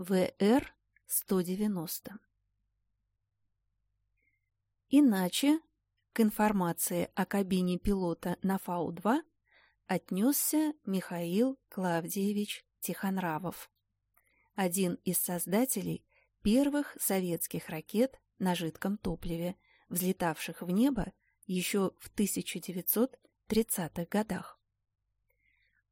ВР-190. Иначе к информации о кабине пилота на Фау-2 отнесся Михаил Клавдиевич Тихонравов, один из создателей первых советских ракет на жидком топливе, взлетавших в небо еще в 1930-х годах.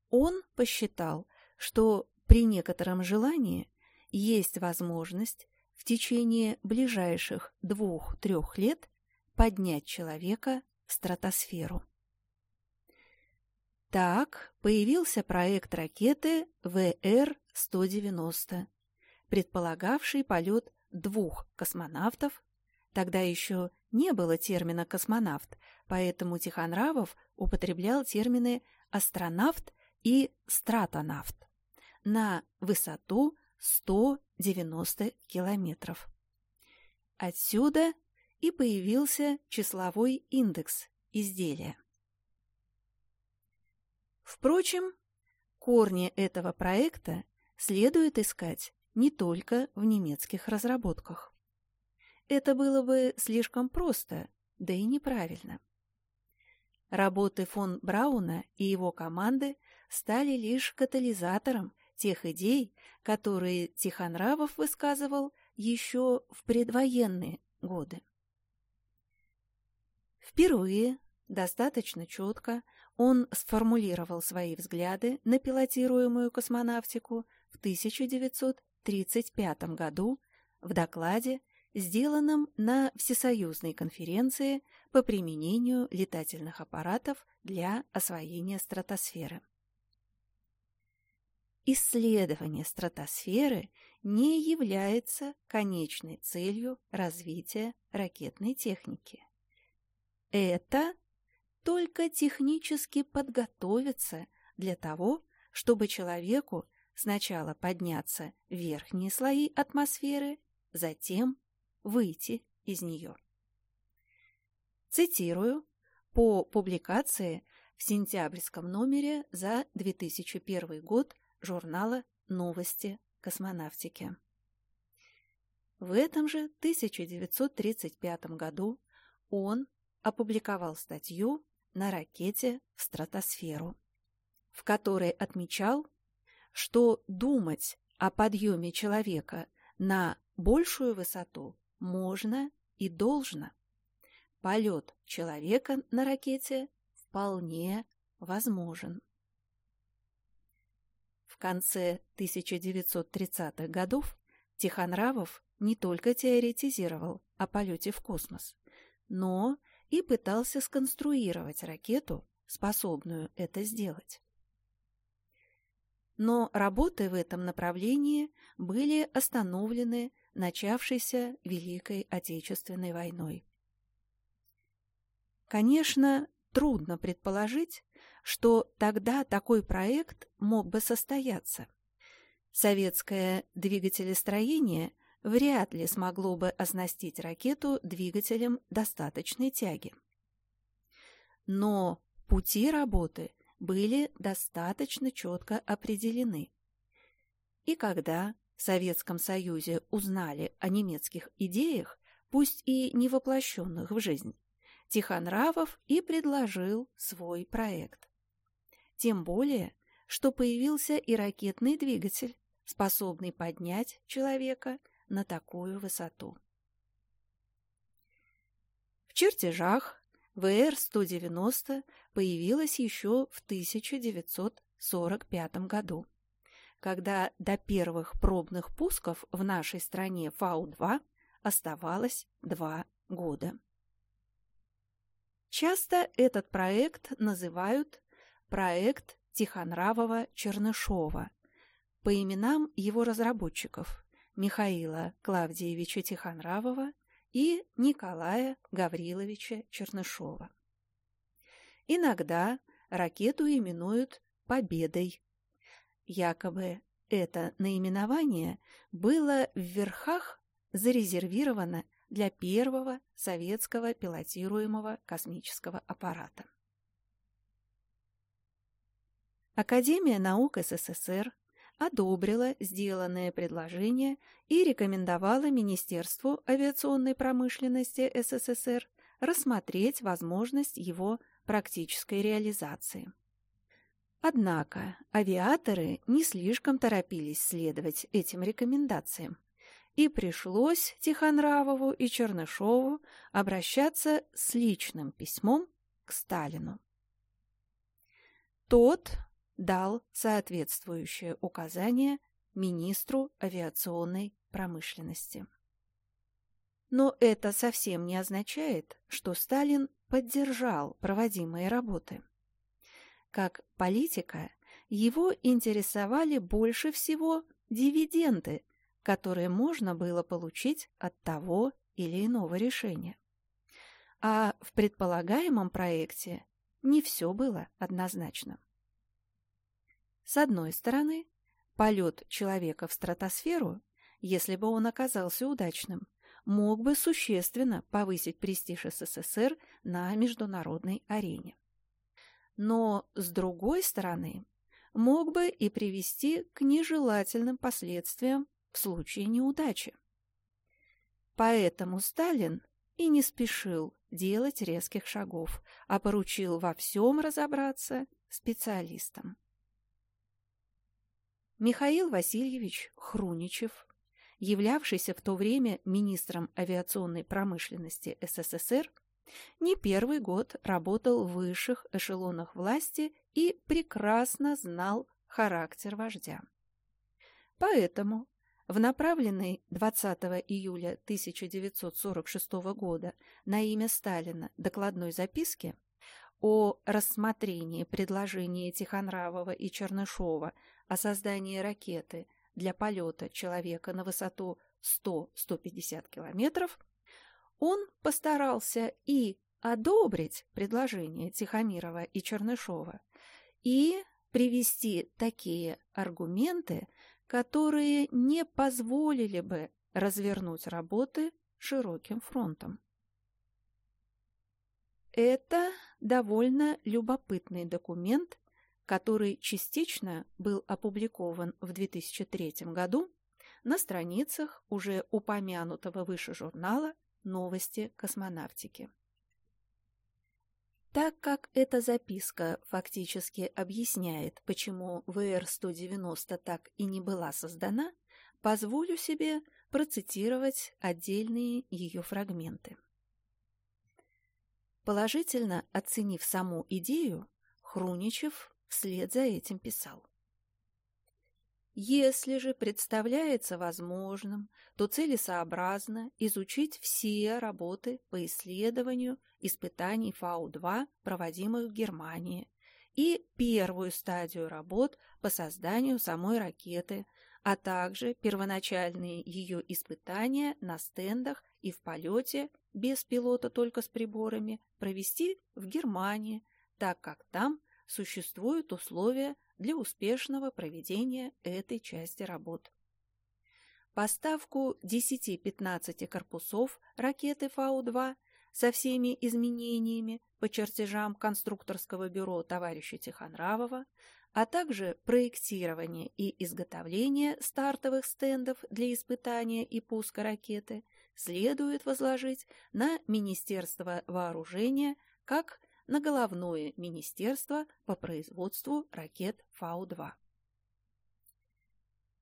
Он посчитал, что при некотором желании есть возможность в течение ближайших двух-трех лет поднять человека в стратосферу. Так появился проект ракеты ВР-190, предполагавший полет двух космонавтов. Тогда еще не было термина «космонавт», поэтому Тихонравов употреблял термины «астронавт» и «стратонавт» на высоту 190 километров. Отсюда и появился числовой индекс изделия. Впрочем, корни этого проекта следует искать не только в немецких разработках. Это было бы слишком просто, да и неправильно. Работы фон Брауна и его команды стали лишь катализатором тех идей, которые Тихонравов высказывал еще в предвоенные годы. Впервые, достаточно четко, он сформулировал свои взгляды на пилотируемую космонавтику в 1935 году в докладе, сделанном на Всесоюзной конференции по применению летательных аппаратов для освоения стратосферы. Исследование стратосферы не является конечной целью развития ракетной техники. Это только технически подготовиться для того, чтобы человеку сначала подняться в верхние слои атмосферы, затем выйти из нее. Цитирую по публикации в сентябрьском номере за 2001 год журнала «Новости космонавтики». В этом же 1935 году он опубликовал статью на ракете в стратосферу, в которой отмечал, что думать о подъеме человека на большую высоту можно и должно. Полет человека на ракете вполне возможен. Конце 1930-х годов Тихонравов не только теоретизировал о полете в космос, но и пытался сконструировать ракету, способную это сделать. Но работы в этом направлении были остановлены начавшейся Великой Отечественной войной. Конечно, трудно предположить, что тогда такой проект мог бы состояться. Советское двигателестроение вряд ли смогло бы оснастить ракету двигателем достаточной тяги. Но пути работы были достаточно четко определены. И когда в Советском Союзе узнали о немецких идеях, пусть и не воплощенных в жизнь, Тихонравов и предложил свой проект. Тем более, что появился и ракетный двигатель, способный поднять человека на такую высоту. В чертежах ВР-190 появилась еще в 1945 году, когда до первых пробных пусков в нашей стране Фау-2 оставалось два года. Часто этот проект называют проект Тихонравова-Чернышова по именам его разработчиков Михаила Клавдиевича Тихонравова и Николая Гавриловича Чернышова. Иногда ракету именуют «Победой». Якобы это наименование было в верхах зарезервировано для первого советского пилотируемого космического аппарата. Академия наук СССР одобрила сделанное предложение и рекомендовала Министерству авиационной промышленности СССР рассмотреть возможность его практической реализации. Однако авиаторы не слишком торопились следовать этим рекомендациям, и пришлось Тихонравову и Чернышову обращаться с личным письмом к Сталину. Тот дал соответствующее указание министру авиационной промышленности. Но это совсем не означает, что Сталин поддержал проводимые работы. Как политика, его интересовали больше всего дивиденды, которые можно было получить от того или иного решения. А в предполагаемом проекте не все было однозначно. С одной стороны, полет человека в стратосферу, если бы он оказался удачным, мог бы существенно повысить престиж СССР на международной арене. Но, с другой стороны, мог бы и привести к нежелательным последствиям в случае неудачи. Поэтому Сталин и не спешил делать резких шагов, а поручил во всем разобраться специалистам. Михаил Васильевич Хруничев, являвшийся в то время министром авиационной промышленности СССР, не первый год работал в высших эшелонах власти и прекрасно знал характер вождя. Поэтому в направленной 20 июля 1946 года на имя Сталина докладной записке о рассмотрении предложения Тихонравова и Чернышова о создании ракеты для полета человека на высоту 100-150 километров, он постарался и одобрить предложение Тихомирова и Чернышова и привести такие аргументы, которые не позволили бы развернуть работы широким фронтом. Это довольно любопытный документ, который частично был опубликован в 2003 году на страницах уже упомянутого выше журнала «Новости космонавтики». Так как эта записка фактически объясняет, почему ВР-190 так и не была создана, позволю себе процитировать отдельные ее фрагменты. Положительно оценив саму идею, Хруничев вслед за этим писал. Если же представляется возможным, то целесообразно изучить все работы по исследованию испытаний Фау-2, проводимых в Германии, и первую стадию работ по созданию самой ракеты, а также первоначальные ее испытания на стендах и в полете, без пилота только с приборами, провести в Германии, так как там существуют условия для успешного проведения этой части работ. Поставку 10-15 корпусов ракеты Фау-2 со всеми изменениями по чертежам конструкторского бюро товарища Тихонравова, а также проектирование и изготовление стартовых стендов для испытания и пуска ракеты следует возложить на Министерство вооружения как на головное министерство по производству ракет Фау-2.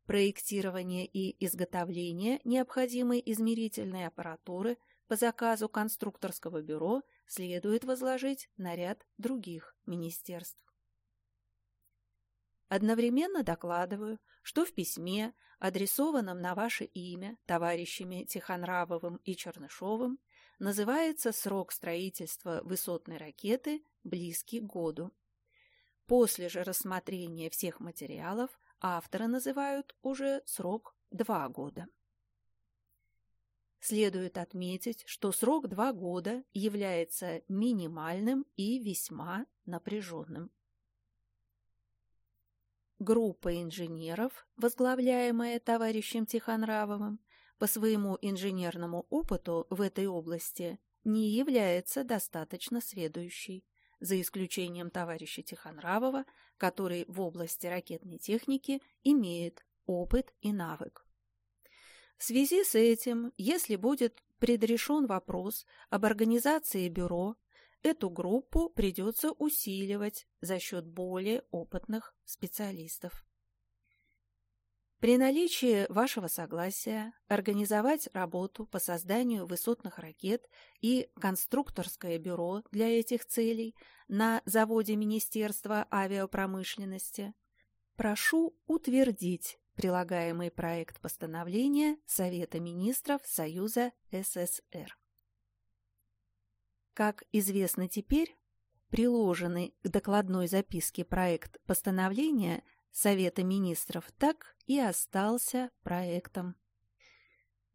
Проектирование и изготовление необходимой измерительной аппаратуры по заказу конструкторского бюро следует возложить на ряд других министерств. Одновременно докладываю, что в письме, адресованном на ваше имя товарищами Тихонравовым и Чернышовым, называется срок строительства высотной ракеты близкий к году. После же рассмотрения всех материалов авторы называют уже срок два года. Следует отметить, что срок два года является минимальным и весьма напряженным. Группа инженеров, возглавляемая товарищем Тихонравовым, по своему инженерному опыту в этой области не является достаточно сведущей, за исключением товарища Тихонравова, который в области ракетной техники имеет опыт и навык. В связи с этим, если будет предрешен вопрос об организации бюро, эту группу придется усиливать за счет более опытных специалистов. При наличии вашего согласия организовать работу по созданию высотных ракет и конструкторское бюро для этих целей на заводе Министерства авиапромышленности прошу утвердить прилагаемый проект постановления Совета министров Союза СССР. Как известно теперь, приложенный к докладной записке проект постановления Совета министров так и остался проектом.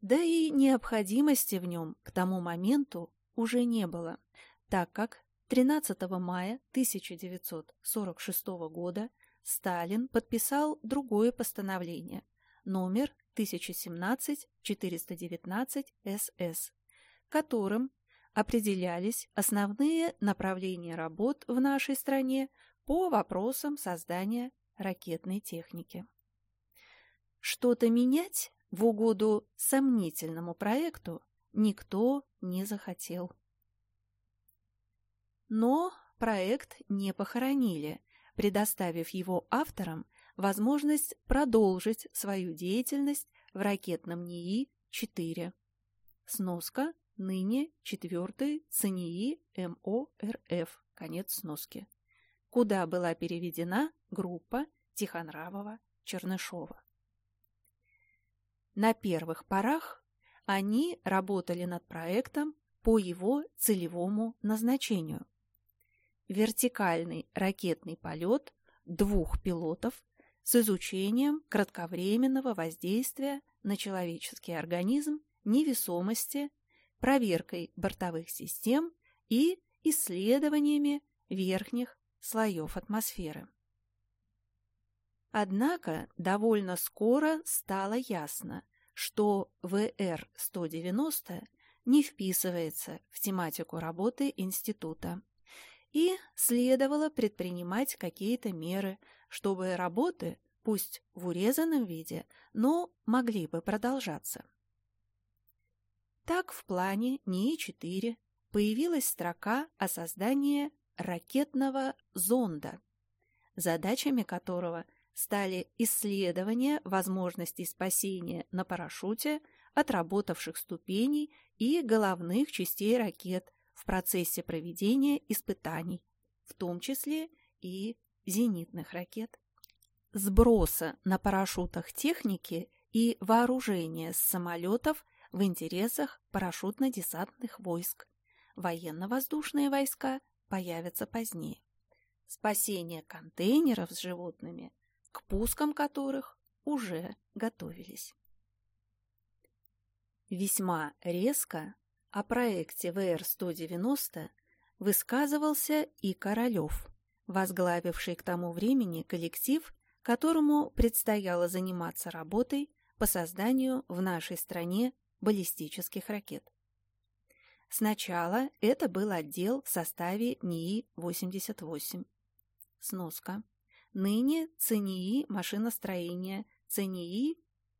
Да и необходимости в нем к тому моменту уже не было, так как 13 мая 1946 года Сталин подписал другое постановление, номер 1017-419 СС, которым определялись основные направления работ в нашей стране по вопросам создания ракетной техники. Что-то менять в угоду сомнительному проекту никто не захотел. Но проект не похоронили, предоставив его авторам возможность продолжить свою деятельность в ракетном НИИ-4. Сноска ныне 4 ЦНИИ МОРФ. Конец сноски. Куда была переведена группа Тихонравова-Чернышова. На первых порах они работали над проектом по его целевому назначению вертикальный ракетный полет двух пилотов с изучением кратковременного воздействия на человеческий организм, невесомости, проверкой бортовых систем и исследованиями верхних слоев атмосферы. Однако довольно скоро стало ясно, что ВР-190 не вписывается в тематику работы института и следовало предпринимать какие-то меры, чтобы работы, пусть в урезанном виде, но могли бы продолжаться. Так в плане НИИ-4 появилась строка о создании ракетного зонда, задачами которого стали исследование возможностей спасения на парашюте отработавших ступеней и головных частей ракет в процессе проведения испытаний, в том числе и зенитных ракет. Сброса на парашютах техники и вооружения с самолетов в интересах парашютно-десантных войск. Военно-воздушные войска появятся позднее. Спасение контейнеров с животными, к пускам которых уже готовились. Весьма резко о проекте ВР-190 высказывался и Королев, возглавивший к тому времени коллектив, которому предстояло заниматься работой по созданию в нашей стране баллистических ракет. Сначала это был отдел в составе НИИ-88. Сноска. Ныне ЦНИИ машиностроения, ЦНИИ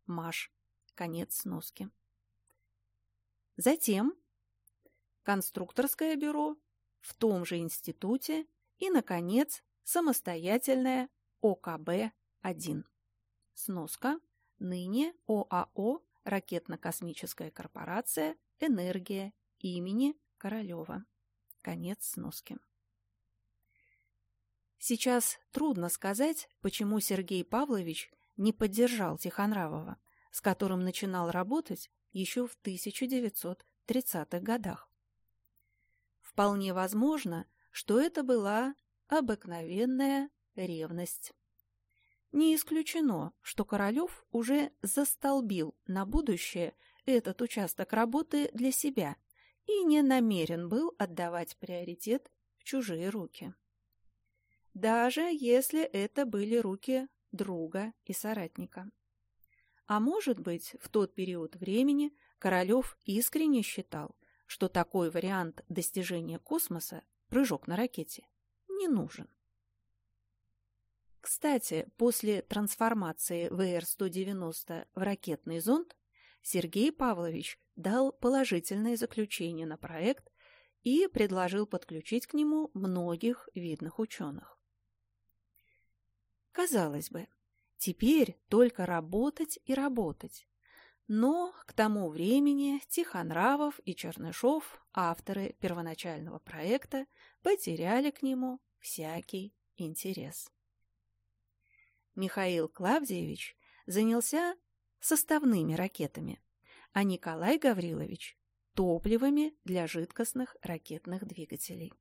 МАШ. Конец сноски. Затем конструкторское бюро в том же институте и, наконец, самостоятельное ОКБ-1. Сноска. Ныне ОАО «Ракетно-космическая корпорация. Энергия» имени Королева. Конец сноски. Сейчас трудно сказать, почему Сергей Павлович не поддержал Тихонравова, с которым начинал работать еще в 1930-х годах. Вполне возможно, что это была обыкновенная ревность. Не исключено, что Королев уже застолбил на будущее этот участок работы для себя и не намерен был отдавать приоритет в чужие руки. Даже если это были руки друга и соратника. А может быть, в тот период времени Королев искренне считал, что такой вариант достижения космоса, прыжок на ракете, не нужен. Кстати, после трансформации ВР-190 в ракетный зонд Сергей Павлович дал положительное заключение на проект и предложил подключить к нему многих видных ученых. Казалось бы, теперь только работать и работать. Но к тому времени Тихонравов и Чернышов, авторы первоначального проекта, потеряли к нему всякий интерес. Михаил Клавдиевич занялся составными ракетами, а Николай Гаврилович – топливами для жидкостных ракетных двигателей.